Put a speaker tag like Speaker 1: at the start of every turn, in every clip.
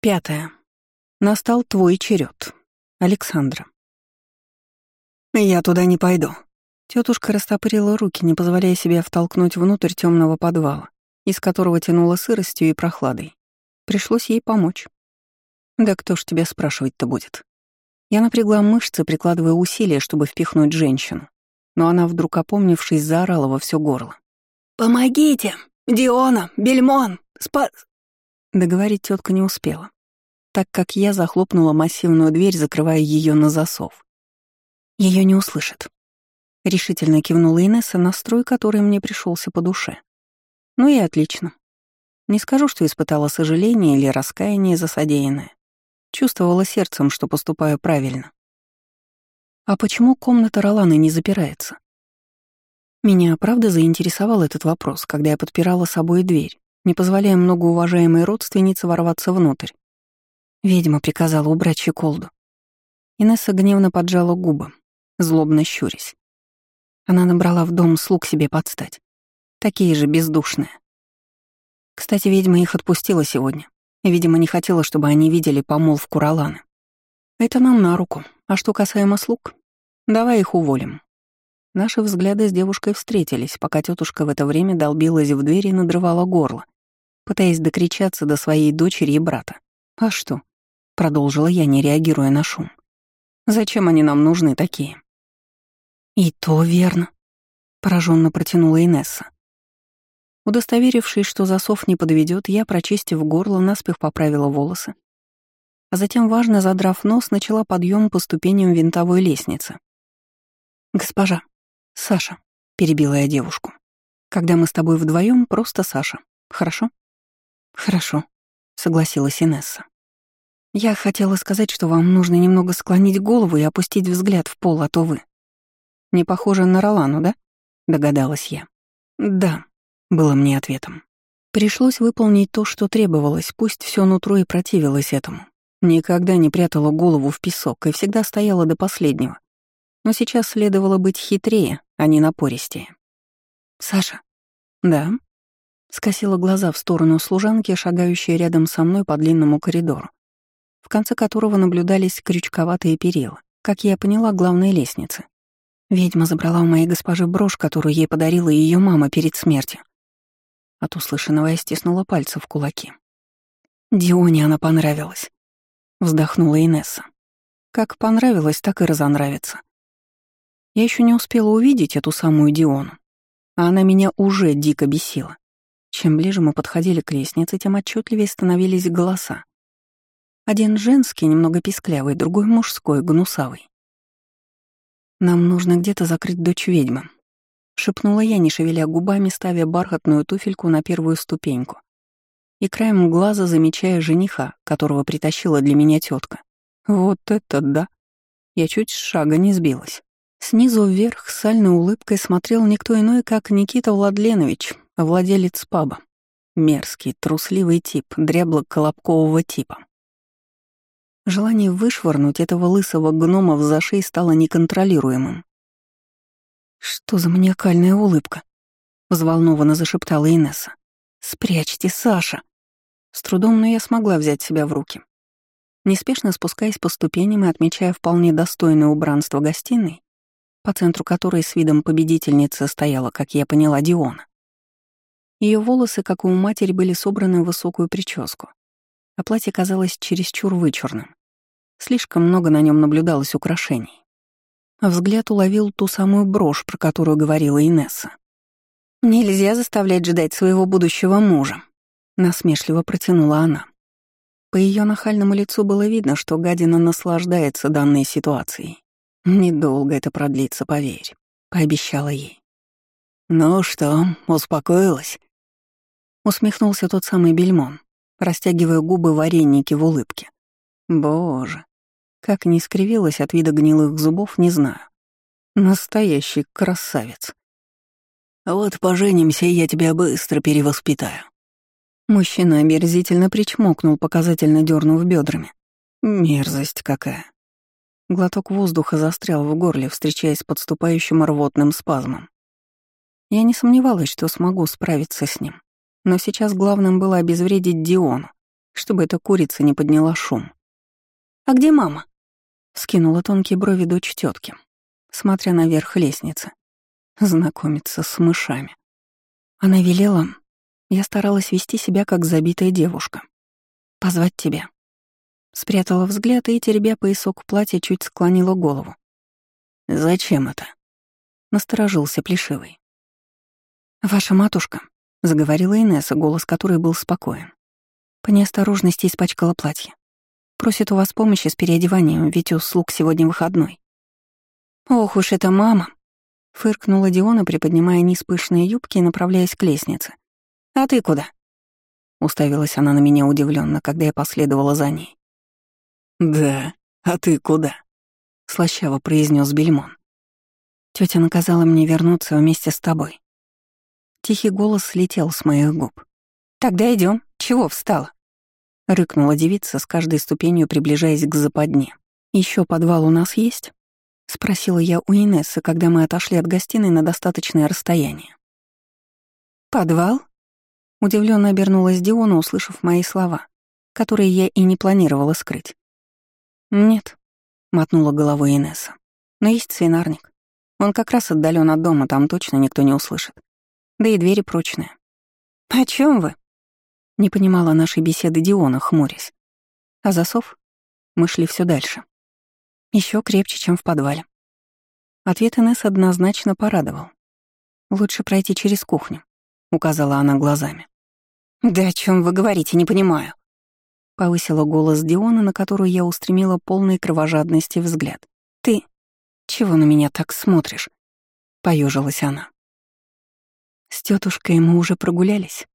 Speaker 1: Пятое. Настал твой черед. Александра. Я туда не пойду. Тетушка растопырила руки, не позволяя себе втолкнуть внутрь темного подвала, из которого тянуло сыростью и прохладой. Пришлось ей помочь. Да кто ж тебя спрашивать-то будет? Я напрягла мышцы, прикладывая усилия, чтобы впихнуть женщину. Но она, вдруг опомнившись, заорала во все горло. «Помогите! Диона! Бельмон! Спас!» Договорить тетка не успела, так как я захлопнула массивную дверь, закрывая ее на засов. Ее не услышат. Решительно кивнула Инесса, настрой который мне пришелся по душе. Ну и отлично. Не скажу, что испытала сожаление или раскаяние за содеянное. Чувствовала сердцем, что поступаю правильно. А почему комната Роланы не запирается? Меня правда заинтересовал этот вопрос, когда я подпирала собой дверь, не позволяя многоуважаемой родственнице ворваться внутрь. Ведьма приказала убрать щеколду. Инесса гневно поджала губы, злобно щурясь. Она набрала в дом слуг себе подстать. Такие же бездушные. Кстати, ведьма их отпустила сегодня. Видимо, не хотела, чтобы они видели помолвку Роланы. Это нам на руку. А что касаемо слуг, давай их уволим. Наши взгляды с девушкой встретились, пока тетушка в это время долбилась в дверь и надрывала горло, пытаясь докричаться до своей дочери и брата. «А что?» — продолжила я, не реагируя на шум. «Зачем они нам нужны такие?» «И то верно», — пораженно протянула Инесса. Удостоверившись, что засов не подведет, я, прочистив горло, наспех поправила волосы. А затем, важно задрав нос, начала подъем по ступеням винтовой лестницы. «Госпожа, Саша», — перебила я девушку. «Когда мы с тобой вдвоем, просто Саша. Хорошо?» «Хорошо», — согласилась Инесса. «Я хотела сказать, что вам нужно немного склонить голову и опустить взгляд в пол, а то вы...» Не похоже на Ролану, да?» — догадалась я. «Да», — было мне ответом. Пришлось выполнить то, что требовалось, пусть все нутро и противилось этому. Никогда не прятала голову в песок и всегда стояла до последнего. Но сейчас следовало быть хитрее, а не напористее. «Саша?» «Да?» Скосила глаза в сторону служанки, шагающей рядом со мной по длинному коридору, в конце которого наблюдались крючковатые перила, как я поняла, главной лестницы. Ведьма забрала у моей госпожи брошь, которую ей подарила ее мама перед смертью. От услышанного я стиснула пальцы в кулаки. Дионе она понравилась. Вздохнула Инесса. Как понравилось, так и разонравится. Я еще не успела увидеть эту самую Диону, а она меня уже дико бесила. Чем ближе мы подходили к лестнице, тем отчетливее становились голоса. Один женский, немного писклявый, другой мужской, гнусавый. «Нам нужно где-то закрыть дочь ведьмы», — шепнула я, не шевеля губами, ставя бархатную туфельку на первую ступеньку. И краем глаза замечая жениха, которого притащила для меня тетка. Вот это да! Я чуть с шага не сбилась. Снизу вверх с сальной улыбкой смотрел никто иной, как Никита Владленович, владелец паба. Мерзкий, трусливый тип, дрябло-колобкового типа. Желание вышвырнуть этого лысого гнома в зашей стало неконтролируемым. «Что за маниакальная улыбка?» — взволнованно зашептала Инесса. «Спрячьте, Саша!» С трудом, но я смогла взять себя в руки. Неспешно спускаясь по ступеням и отмечая вполне достойное убранство гостиной, по центру которой с видом победительницы стояла, как я поняла, Диона. Ее волосы, как у матери, были собраны в высокую прическу, а платье казалось чересчур вычурным. Слишком много на нем наблюдалось украшений. Взгляд уловил ту самую брошь, про которую говорила Инесса. «Нельзя заставлять ждать своего будущего мужа», — насмешливо протянула она. По ее нахальному лицу было видно, что гадина наслаждается данной ситуацией. «Недолго это продлится, поверь», — пообещала ей. «Ну что, успокоилась?» Усмехнулся тот самый бельмон, растягивая губы вареники в улыбке. Боже, как не скривилась от вида гнилых зубов, не знаю. Настоящий красавец. Вот поженимся, и я тебя быстро перевоспитаю. Мужчина омерзительно причмокнул, показательно дернув бедрами. Мерзость какая. Глоток воздуха застрял в горле, встречаясь с подступающим рвотным спазмом. Я не сомневалась, что смогу справиться с ним. Но сейчас главным было обезвредить Диону, чтобы эта курица не подняла шум. «А где мама?» — скинула тонкие брови дочь тетки, смотря наверх лестницы. Знакомиться с мышами. Она велела... Я старалась вести себя как забитая девушка. «Позвать тебя». Спрятала взгляд и, теребя поясок платья, чуть склонила голову. «Зачем это?» — насторожился Плешивый. «Ваша матушка», — заговорила Инесса, голос которой был спокоен. По неосторожности испачкала платье. Просит у вас помощи с переодеванием, ведь у слуг сегодня выходной. «Ох уж это мама!» — фыркнула Диона, приподнимая низ пышные юбки и направляясь к лестнице. «А ты куда?» Уставилась она на меня удивленно, когда я последовала за ней. «Да, а ты куда?» — слащаво произнес Бельмон. Тетя наказала мне вернуться вместе с тобой. Тихий голос слетел с моих губ. «Тогда идем. Чего встала?» Рыкнула девица, с каждой ступенью приближаясь к западне. Еще подвал у нас есть?» — спросила я у Инессы, когда мы отошли от гостиной на достаточное расстояние. «Подвал?» — удивленно обернулась Диона, услышав мои слова, которые я и не планировала скрыть. «Нет», — мотнула головой Инесса. «Но есть свинарник. Он как раз отдален от дома, там точно никто не услышит. Да и двери прочные. «О чем вы?» Не понимала нашей беседы Диона, хмурясь. А засов? Мы шли все дальше. Еще крепче, чем в подвале. Ответ Инесс однозначно порадовал. «Лучше пройти через кухню», — указала она глазами. «Да о чем вы говорите, не понимаю», — повысила голос Диона, на которую я устремила полный кровожадности взгляд. «Ты чего на меня так смотришь?» — поежилась она. С тетушкой мы уже прогулялись.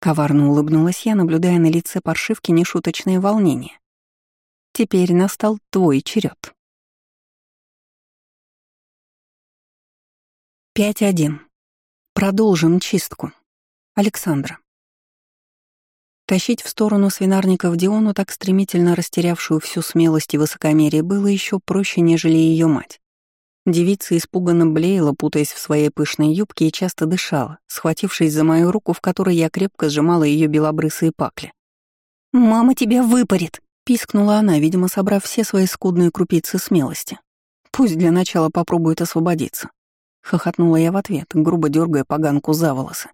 Speaker 1: Коварно улыбнулась я, наблюдая на лице паршивки нешуточное волнение. Теперь настал твой черед. 5.1. Продолжим чистку. Александра. Тащить в сторону свинарников Диону, так стремительно растерявшую всю смелость и высокомерие, было еще проще, нежели ее мать. Девица испуганно блеяла, путаясь в своей пышной юбке и часто дышала, схватившись за мою руку, в которой я крепко сжимала ее белобрысые пакли. «Мама тебя выпарит!» — пискнула она, видимо, собрав все свои скудные крупицы смелости. «Пусть для начала попробует освободиться». Хохотнула я в ответ, грубо дергая поганку за волосы.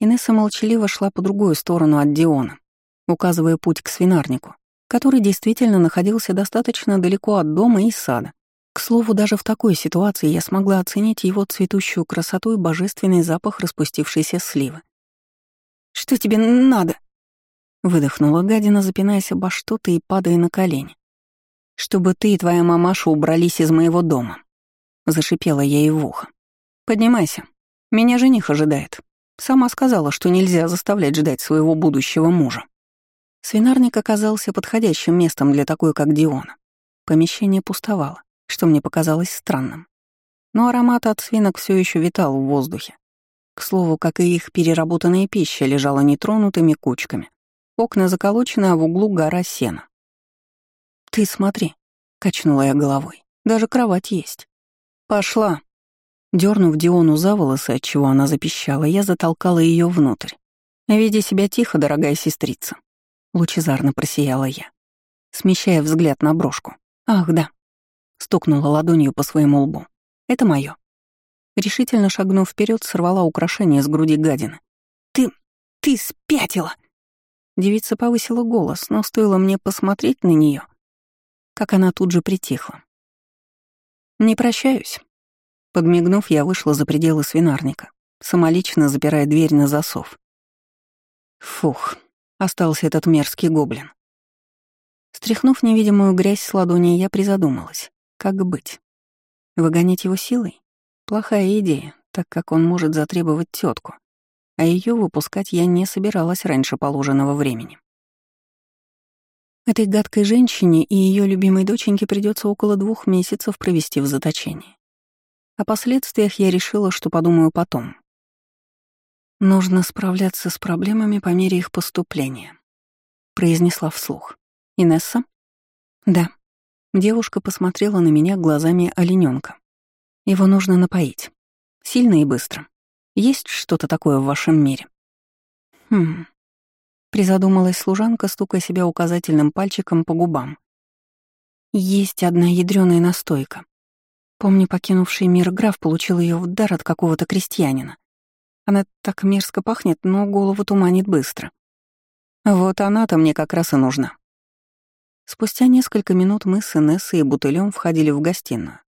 Speaker 1: Инесса молчаливо шла по другую сторону от Диона, указывая путь к свинарнику, который действительно находился достаточно далеко от дома и сада. К слову, даже в такой ситуации я смогла оценить его цветущую красоту и божественный запах распустившейся сливы. «Что тебе надо?» Выдохнула гадина, запинаясь обо что-то и падая на колени. «Чтобы ты и твоя мамаша убрались из моего дома», — зашипела я ей в ухо. «Поднимайся. Меня жених ожидает. Сама сказала, что нельзя заставлять ждать своего будущего мужа». Свинарник оказался подходящим местом для такой, как Диона. Помещение пустовало что мне показалось странным. Но аромат от свинок все еще витал в воздухе. К слову, как и их переработанная пища лежала нетронутыми кучками. Окна заколочены, а в углу гора сена. «Ты смотри», — качнула я головой, — «даже кровать есть». «Пошла». Дернув Диону за волосы, отчего она запищала, я затолкала ее внутрь. «Веди себя тихо, дорогая сестрица», — лучезарно просияла я, смещая взгляд на брошку. «Ах, да, Стукнула ладонью по своему лбу. «Это моё». Решительно шагнув вперед, сорвала украшение с груди гадины. «Ты... ты спятила!» Девица повысила голос, но стоило мне посмотреть на неё, как она тут же притихла. «Не прощаюсь». Подмигнув, я вышла за пределы свинарника, самолично запирая дверь на засов. Фух, остался этот мерзкий гоблин. Стряхнув невидимую грязь с ладони, я призадумалась. Как быть? Выгонять его силой? Плохая идея, так как он может затребовать тетку, а ее выпускать я не собиралась раньше положенного времени. Этой гадкой женщине и ее любимой доченьке придется около двух месяцев провести в заточении. О последствиях я решила, что подумаю потом. Нужно справляться с проблемами по мере их поступления, произнесла вслух. Инесса? Да. Девушка посмотрела на меня глазами олененка. Его нужно напоить. Сильно и быстро. Есть что-то такое в вашем мире? Хм. Призадумалась служанка, стукая себя указательным пальчиком по губам. Есть одна ядреная настойка. Помню, покинувший мир граф получил ее в дар от какого-то крестьянина. Она так мерзко пахнет, но голову туманит быстро. Вот она-то мне как раз и нужна. Спустя несколько минут мы с Инессой и бутылем входили в гостиную,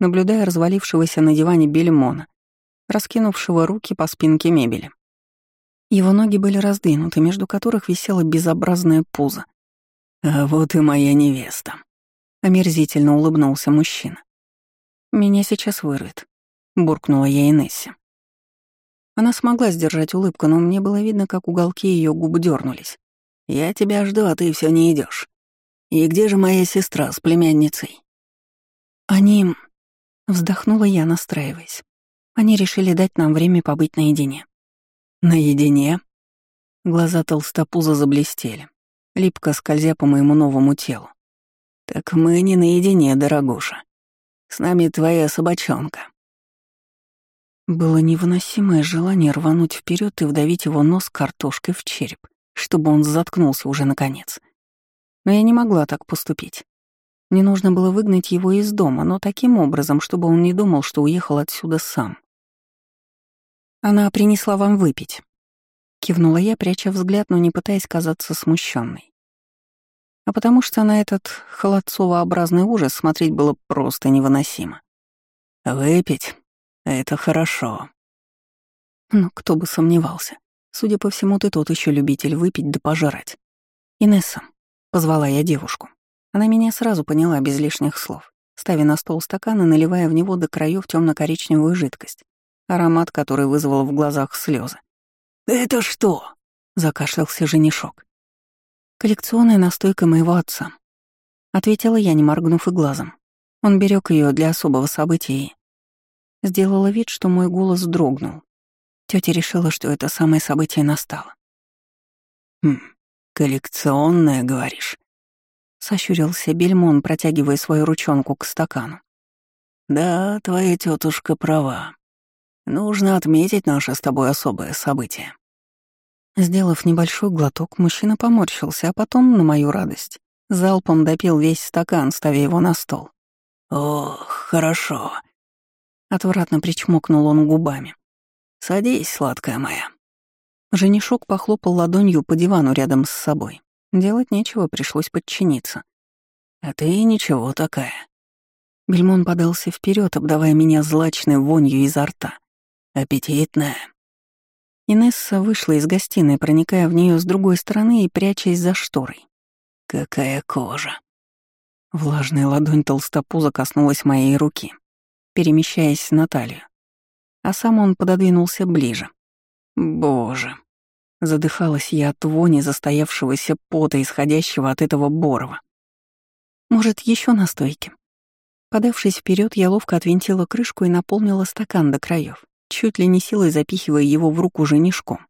Speaker 1: наблюдая развалившегося на диване бельмона, раскинувшего руки по спинке мебели. Его ноги были раздвинуты, между которых висело безобразное пузо. «А вот и моя невеста», — омерзительно улыбнулся мужчина. «Меня сейчас вырвет», — буркнула я Инессе. Она смогла сдержать улыбку, но мне было видно, как уголки ее губ дернулись. «Я тебя жду, а ты все не идешь. И где же моя сестра с племянницей?» «Они...» — вздохнула я, настраиваясь. Они решили дать нам время побыть наедине. Наедине? Глаза толстопуза заблестели, липко скользя по моему новому телу. Так мы не наедине, дорогуша. С нами твоя собачонка. Было невыносимое желание рвануть вперед и вдавить его нос картошкой в череп, чтобы он заткнулся уже наконец. Но я не могла так поступить. Мне нужно было выгнать его из дома, но таким образом, чтобы он не думал, что уехал отсюда сам. Она принесла вам выпить. Кивнула я, пряча взгляд, но не пытаясь казаться смущенной. А потому что на этот холодцово-образный ужас смотреть было просто невыносимо. «Выпить — это хорошо». Ну, кто бы сомневался. Судя по всему, ты тот еще любитель выпить да пожрать. «Инесса», — позвала я девушку. Она меня сразу поняла без лишних слов, ставя на стол стакан и наливая в него до краев темно-коричневую жидкость аромат, который вызвал в глазах слезы. «Это что?» — закашлялся женишок. «Коллекционная настойка моего отца», — ответила я, не моргнув и глазом. Он берег ее для особого события. Сделала вид, что мой голос дрогнул. Тетя решила, что это самое событие настало. «Хм, коллекционная, говоришь?» Сощурился Бельмон, протягивая свою ручонку к стакану. «Да, твоя тетушка права. Нужно отметить наше с тобой особое событие». Сделав небольшой глоток, мужчина поморщился, а потом, на мою радость, залпом допил весь стакан, ставя его на стол. «Ох, хорошо». Отвратно причмокнул он губами. «Садись, сладкая моя». Женишок похлопал ладонью по дивану рядом с собой. Делать нечего, пришлось подчиниться. «А ты ничего такая». Бельмон подался вперед, обдавая меня злачной вонью изо рта. Аппетитная. Инесса вышла из гостиной, проникая в нее с другой стороны и прячась за шторой. Какая кожа. Влажная ладонь толстопуза коснулась моей руки, перемещаясь на талию. А сам он пододвинулся ближе. Боже. Задыхалась я от вони застоявшегося пота, исходящего от этого Борова. Может, еще настойки? Подавшись вперед, я ловко отвинтила крышку и наполнила стакан до краев чуть ли не силой запихивая его в руку женишку.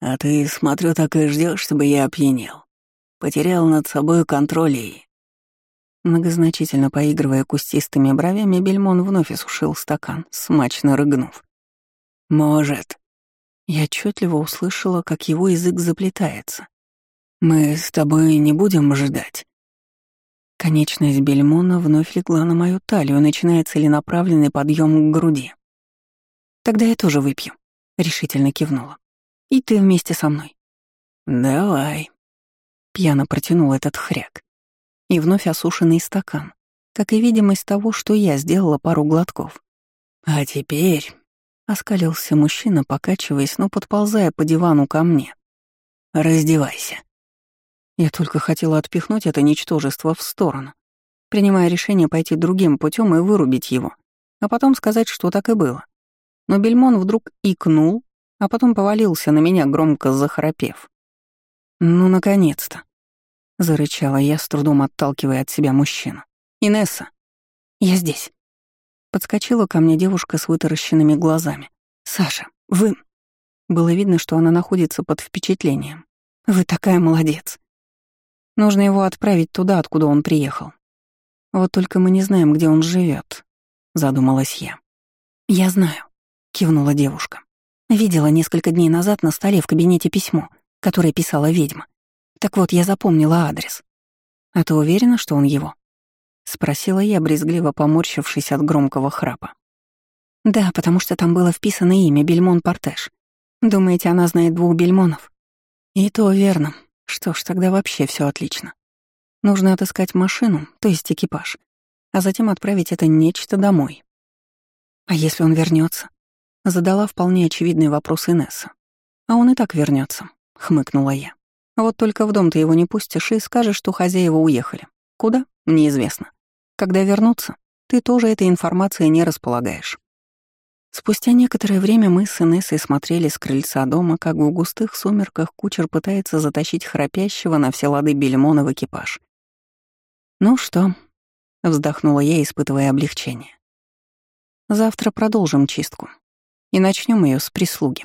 Speaker 1: «А ты, смотрю, так и ждешь, чтобы я опьянел. Потерял над собой контроль и...» Многозначительно поигрывая кустистыми бровями, Бельмон вновь осушил стакан, смачно рыгнув. «Может...» Я отчетливо услышала, как его язык заплетается. «Мы с тобой не будем ждать». Конечность Бельмона вновь легла на мою талию, начиная целенаправленный подъем к груди. «Тогда я тоже выпью», — решительно кивнула. «И ты вместе со мной». «Давай», — пьяно протянул этот хряк. И вновь осушенный стакан, как и видимость того, что я сделала пару глотков. «А теперь...» — оскалился мужчина, покачиваясь, но подползая по дивану ко мне. «Раздевайся». Я только хотела отпихнуть это ничтожество в сторону, принимая решение пойти другим путем и вырубить его, а потом сказать, что так и было. Но Бельмон вдруг икнул, а потом повалился на меня, громко захрапев. «Ну, наконец-то!» — зарычала я, с трудом отталкивая от себя мужчину. «Инесса!» «Я здесь!» Подскочила ко мне девушка с вытаращенными глазами. «Саша, вы...» Было видно, что она находится под впечатлением. «Вы такая молодец!» Нужно его отправить туда, откуда он приехал. Вот только мы не знаем, где он живет, задумалась я. Я знаю кивнула девушка. Видела несколько дней назад на столе в кабинете письмо. который писала ведьма. Так вот, я запомнила адрес. А ты уверена, что он его? Спросила я, брезгливо поморщившись от громкого храпа. Да, потому что там было вписано имя Бельмон Портеш. Думаете, она знает двух Бельмонов? И то верно. Что ж, тогда вообще все отлично. Нужно отыскать машину, то есть экипаж, а затем отправить это нечто домой. А если он вернется? Задала вполне очевидный вопрос Инесса. А он и так вернется, хмыкнула я. Вот только в дом ты его не пустишь и скажешь, что хозяева уехали. Куда? Неизвестно. Когда вернутся, ты тоже этой информацией не располагаешь. Спустя некоторое время мы с Инессой смотрели с крыльца дома, как в густых сумерках кучер пытается затащить храпящего на все лады Бельмона в экипаж. «Ну что?» — вздохнула я, испытывая облегчение. «Завтра продолжим чистку и начнем ее с прислуги».